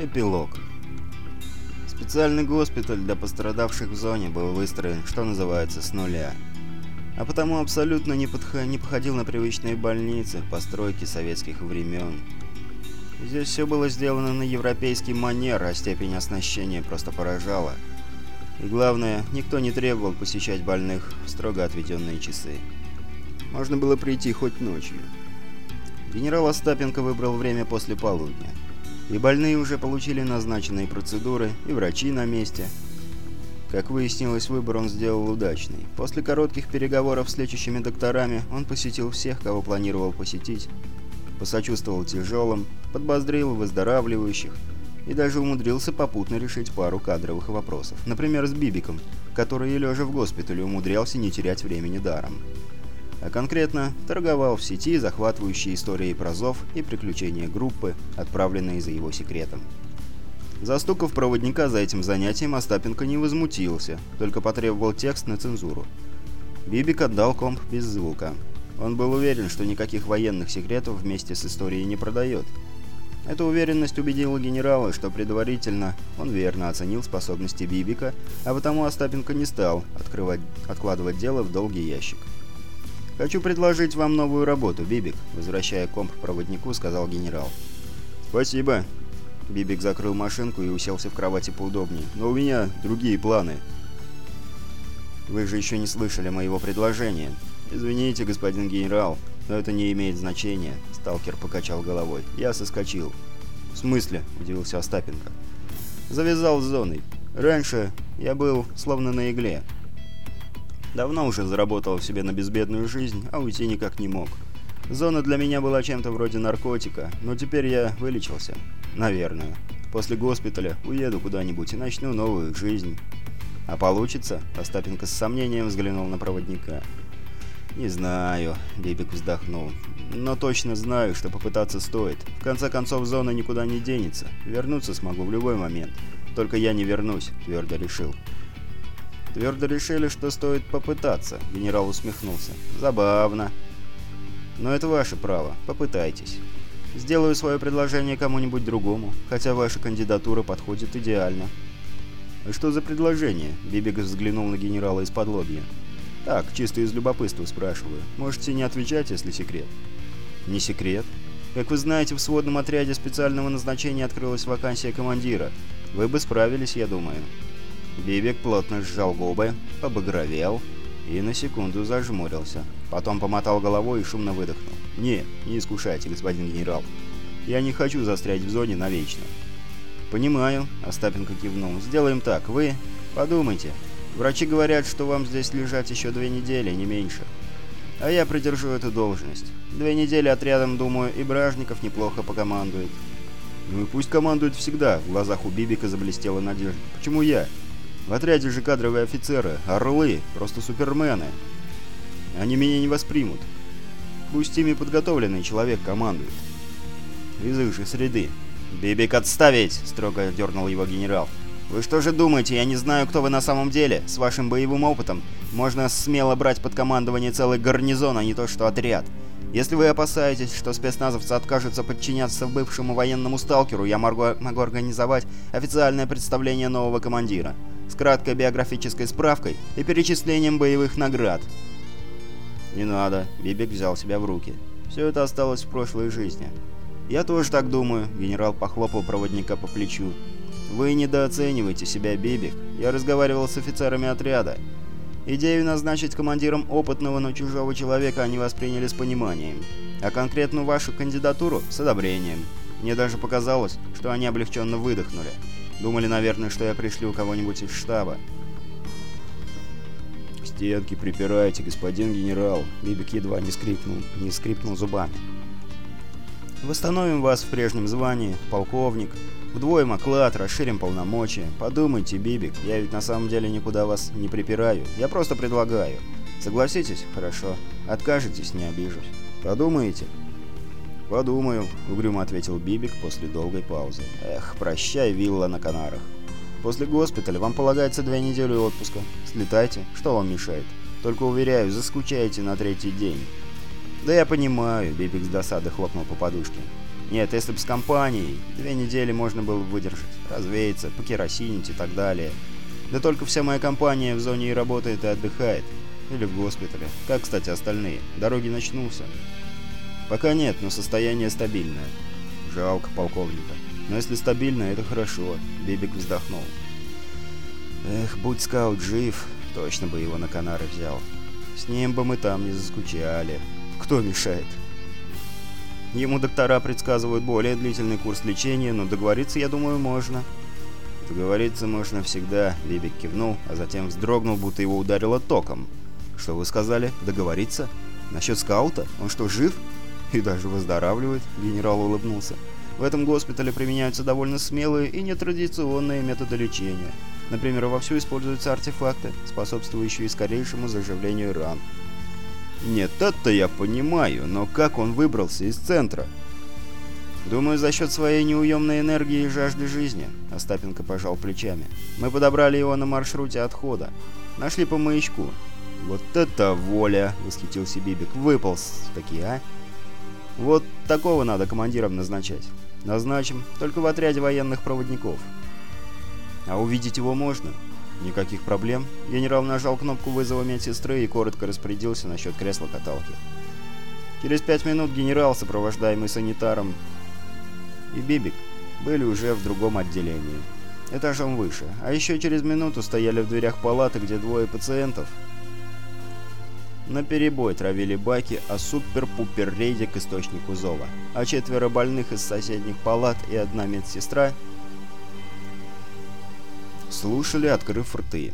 Эпилог. Специальный госпиталь для пострадавших в зоне был выстроен, что называется, с нуля. А потому абсолютно не, подх... не походил на привычные больницы, постройки советских времен. Здесь все было сделано на европейский манер, а степень оснащения просто поражала. И главное, никто не требовал посещать больных в строго отведенные часы. Можно было прийти хоть ночью. Генерал Остапенко выбрал время после полудня и больные уже получили назначенные процедуры, и врачи на месте. Как выяснилось, выбор он сделал удачный. После коротких переговоров с лечащими докторами он посетил всех, кого планировал посетить, посочувствовал тяжелым, подбоздрил выздоравливающих и даже умудрился попутно решить пару кадровых вопросов. Например, с Бибиком, который, лежа в госпитале, умудрялся не терять времени даром а конкретно торговал в сети захватывающие истории про Зов и приключения группы, отправленные за его секретом. Застукав проводника за этим занятием, Остапенко не возмутился, только потребовал текст на цензуру. Бибик отдал комп без звука. Он был уверен, что никаких военных секретов вместе с историей не продает. Эта уверенность убедила генерала, что предварительно он верно оценил способности Бибика, а потому Остапенко не стал открывать, откладывать дело в долгий ящик. «Хочу предложить вам новую работу, Бибик», — возвращая комп проводнику, сказал генерал. «Спасибо». Бибик закрыл машинку и уселся в кровати поудобнее. «Но у меня другие планы». «Вы же еще не слышали моего предложения». «Извините, господин генерал, но это не имеет значения», — сталкер покачал головой. «Я соскочил». «В смысле?» — удивился Остапенко. «Завязал с зоной. Раньше я был словно на игле». Давно уже заработал себе на безбедную жизнь, а уйти никак не мог. Зона для меня была чем-то вроде наркотика, но теперь я вылечился. Наверное. После госпиталя уеду куда-нибудь и начну новую жизнь. А получится? Остапенко с сомнением взглянул на проводника. «Не знаю», — Бибик вздохнул. «Но точно знаю, что попытаться стоит. В конце концов, зона никуда не денется. Вернуться смогу в любой момент. Только я не вернусь», — твердо решил. Твердо решили, что стоит попытаться, генерал усмехнулся. Забавно. Но это ваше право, попытайтесь. Сделаю свое предложение кому-нибудь другому, хотя ваша кандидатура подходит идеально. «А «Что за предложение?» — Бибик взглянул на генерала из-под лобья. «Так, чисто из любопытства спрашиваю. Можете не отвечать, если секрет». «Не секрет. Как вы знаете, в сводном отряде специального назначения открылась вакансия командира. Вы бы справились, я думаю». Бибик плотно сжал губы, побагровел и на секунду зажмурился. Потом помотал головой и шумно выдохнул. «Не, не искушайте, господин генерал. Я не хочу застрять в зоне навечно». «Понимаю», — Остапенко кивнул. «Сделаем так. Вы подумайте. Врачи говорят, что вам здесь лежать еще две недели, не меньше. А я придержу эту должность. Две недели отрядом, думаю, и Бражников неплохо покомандует». «Ну и пусть командует всегда», — в глазах у Бибика заблестела надежда. «Почему я?» В отряде же кадровые офицеры, орлы, просто супермены. Они меня не воспримут. Пусть ими подготовленный человек командует. Из их же среды. «Бибик, отставить!» — строго дернул его генерал. «Вы что же думаете, я не знаю, кто вы на самом деле? С вашим боевым опытом можно смело брать под командование целый гарнизон, а не то что отряд. Если вы опасаетесь, что спецназовцы откажутся подчиняться бывшему военному сталкеру, я могу, могу организовать официальное представление нового командира с краткой биографической справкой и перечислением боевых наград. «Не надо», — Бибик взял себя в руки. «Все это осталось в прошлой жизни». «Я тоже так думаю», — генерал похлопал проводника по плечу. «Вы недооцениваете себя, Бибик. Я разговаривал с офицерами отряда. Идею назначить командиром опытного, но чужого человека они восприняли с пониманием, а конкретно вашу кандидатуру — с одобрением. Мне даже показалось, что они облегченно выдохнули. Думали, наверное, что я пришлю кого-нибудь из штаба. «К стенке припирайте, господин генерал!» Бибик едва не скрипнул, не скрипнул зубами. «Восстановим вас в прежнем звании, полковник. Вдвоем оклад, расширим полномочия. Подумайте, Бибик, я ведь на самом деле никуда вас не припираю. Я просто предлагаю. Согласитесь? Хорошо. Откажетесь? Не обижусь. Подумаете?» «Подумаю», — угрюмо ответил Бибик после долгой паузы. «Эх, прощай, вилла на Канарах. После госпиталя вам полагается две недели отпуска. Слетайте, что вам мешает? Только, уверяю, заскучаете на третий день». «Да я понимаю», — Бибик с досады хлопнул по подушке. Нет, если бы с компанией, две недели можно было выдержать, развеяться, покеросинить и так далее. Да только вся моя компания в зоне и работает, и отдыхает. Или в госпитале. Как, кстати, остальные? Дороги начнулся. Пока нет, но состояние стабильное. Жалко полковника. Но если стабильно, это хорошо. Бибик вздохнул. Эх, будь скаут жив, точно бы его на Канары взял. С ним бы мы там не заскучали. Кто мешает? Ему доктора предсказывают более длительный курс лечения, но договориться, я думаю, можно. Договориться можно всегда, Бибик кивнул, а затем вздрогнул, будто его ударило током. Что вы сказали? Договориться? Насчет скаута? Он что, жив? И даже выздоравливает? Генерал улыбнулся. В этом госпитале применяются довольно смелые и нетрадиционные методы лечения. Например, вовсю используются артефакты, способствующие скорейшему заживлению ран. Нет, это я понимаю, но как он выбрался из центра? Думаю, за счет своей неуемной энергии и жажды жизни. Остапенко пожал плечами. Мы подобрали его на маршруте отхода. Нашли по маячку. Вот это воля! Восхитился Бибик. Выполз таки, а? Вот такого надо командиром назначать. Назначим, только в отряде военных проводников. А увидеть его можно? Никаких проблем. Генерал нажал кнопку вызова медсестры и коротко распорядился насчет кресла-каталки. Через пять минут генерал, сопровождаемый санитаром, и Бибик были уже в другом отделении, этажом выше. А еще через минуту стояли в дверях палаты, где двое пациентов на перебой травили баки о супер-пупер-рейде к источнику зова, а четверо больных из соседних палат и одна медсестра слушали, открыв рты.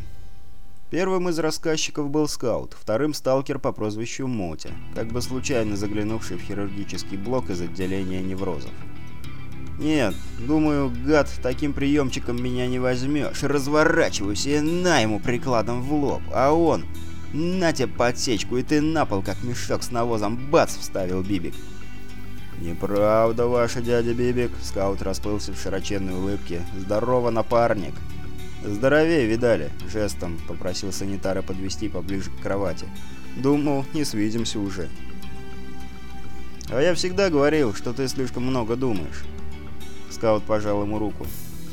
Первым из рассказчиков был скаут, вторым сталкер по прозвищу Мотя, как бы случайно заглянувший в хирургический блок из отделения неврозов. «Нет, думаю, гад, таким приемчиком меня не возьмешь. Разворачиваюсь и на ему прикладом в лоб, а он «На тебе подсечку, и ты на пол, как мешок с навозом, бац!» — вставил Бибик. «Неправда, ваша дядя Бибик!» — скаут расплылся в широченной улыбке. «Здорово, напарник!» «Здоровее, видали?» — жестом попросил санитара подвести поближе к кровати. «Думал, не свидимся уже». «А я всегда говорил, что ты слишком много думаешь». Скаут пожал ему руку.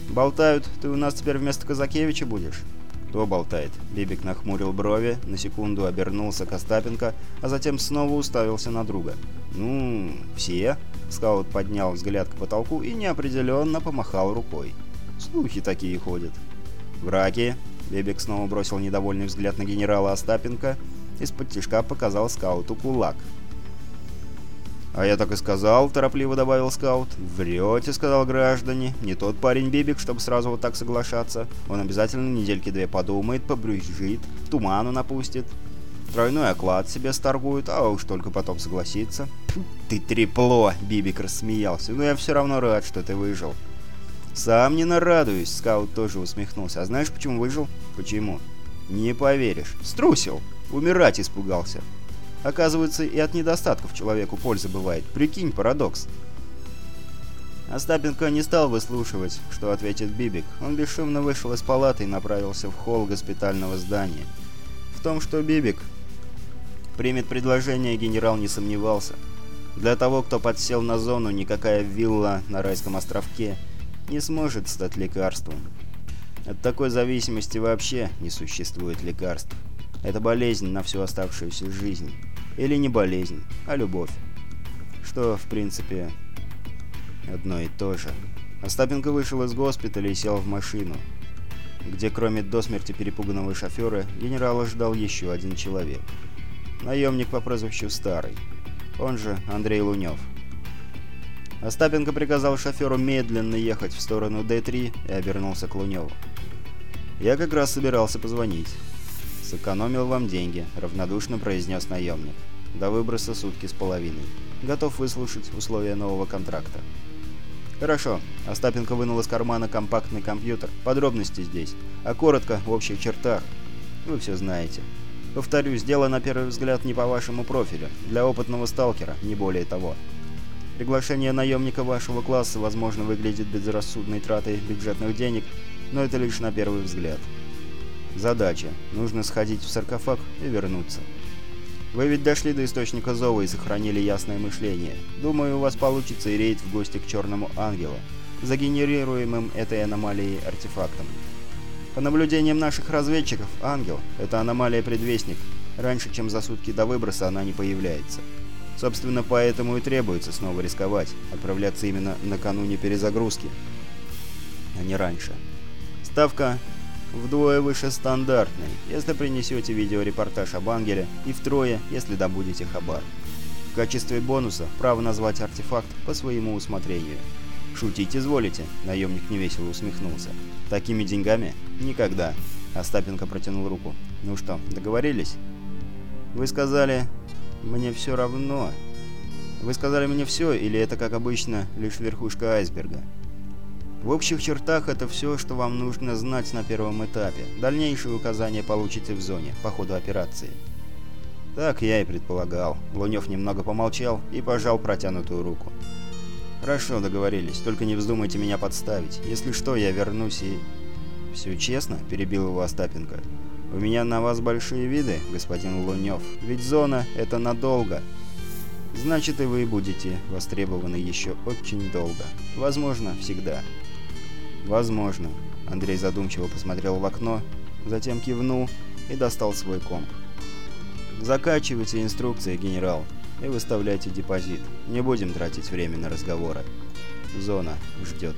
«Болтают, ты у нас теперь вместо Казакевича будешь?» «Кто болтает?» Бибик нахмурил брови, на секунду обернулся к Остапенко, а затем снова уставился на друга. «Ну, все?» Скаут поднял взгляд к потолку и неопределенно помахал рукой. «Слухи такие ходят». «Враки?» Бибик снова бросил недовольный взгляд на генерала Остапенко. Из-под тишка показал скауту кулак. «А я так и сказал», — торопливо добавил скаут. «Врете», — сказал граждане. «Не тот парень Бибик, чтобы сразу вот так соглашаться. Он обязательно недельки-две подумает, побрюзжит, туману напустит. Тройной оклад себе сторгует, а уж только потом согласится». «Ты трепло!» — Бибик рассмеялся. «Но я все равно рад, что ты выжил». «Сам не нарадуюсь», — скаут тоже усмехнулся. «А знаешь, почему выжил?» «Почему?» «Не поверишь. Струсил. Умирать испугался». Оказывается, и от недостатков человеку польза бывает. Прикинь, парадокс. Остапенко не стал выслушивать, что ответит Бибик. Он бесшумно вышел из палаты и направился в холл госпитального здания. В том, что Бибик примет предложение, генерал не сомневался. Для того, кто подсел на зону, никакая вилла на райском островке не сможет стать лекарством. От такой зависимости вообще не существует лекарств. Это болезнь на всю оставшуюся жизнь. Или не болезнь, а любовь. Что, в принципе, одно и то же. Остапенко вышел из госпиталя и сел в машину, где кроме до смерти перепуганного шофера генерала ждал еще один человек. Наемник по прозвищу Старый, он же Андрей Лунев. Остапенко приказал шоферу медленно ехать в сторону Д-3 и обернулся к Луневу. «Я как раз собирался позвонить». «Сэкономил вам деньги», — равнодушно произнес наемник. «До выброса сутки с половиной. Готов выслушать условия нового контракта». «Хорошо». Остапенко вынул из кармана компактный компьютер. «Подробности здесь. А коротко, в общих чертах. Вы все знаете. Повторюсь, дело на первый взгляд не по вашему профилю. Для опытного сталкера, не более того. Приглашение наемника вашего класса, возможно, выглядит безрассудной тратой бюджетных денег, но это лишь на первый взгляд». Задача. Нужно сходить в саркофаг и вернуться. Вы ведь дошли до источника зова и сохранили ясное мышление. Думаю, у вас получится и рейд в гости к Черному Ангелу, загенерируемым этой аномалией артефактом. По наблюдениям наших разведчиков, Ангел — это аномалия-предвестник. Раньше, чем за сутки до выброса, она не появляется. Собственно, поэтому и требуется снова рисковать, отправляться именно накануне перезагрузки, а не раньше. Ставка вдвое выше стандартной, если принесете видеорепортаж об Ангеле, и втрое, если добудете хабар. В качестве бонуса право назвать артефакт по своему усмотрению. «Шутить изволите?» — наемник невесело усмехнулся. «Такими деньгами? Никогда!» Остапенко протянул руку. «Ну что, договорились?» «Вы сказали, мне все равно...» «Вы сказали мне все, или это, как обычно, лишь верхушка айсберга?» В общих чертах это все, что вам нужно знать на первом этапе. Дальнейшие указания получите в зоне, по ходу операции. Так я и предполагал. Лунев немного помолчал и пожал протянутую руку. «Хорошо, договорились. Только не вздумайте меня подставить. Если что, я вернусь и...» «Все честно?» – перебил его Остапенко. «У меня на вас большие виды, господин Лунев. Ведь зона – это надолго. Значит, и вы будете востребованы еще очень долго. Возможно, всегда». «Возможно». Андрей задумчиво посмотрел в окно, затем кивнул и достал свой комп. «Закачивайте инструкции, генерал, и выставляйте депозит. Не будем тратить время на разговоры. Зона ждет».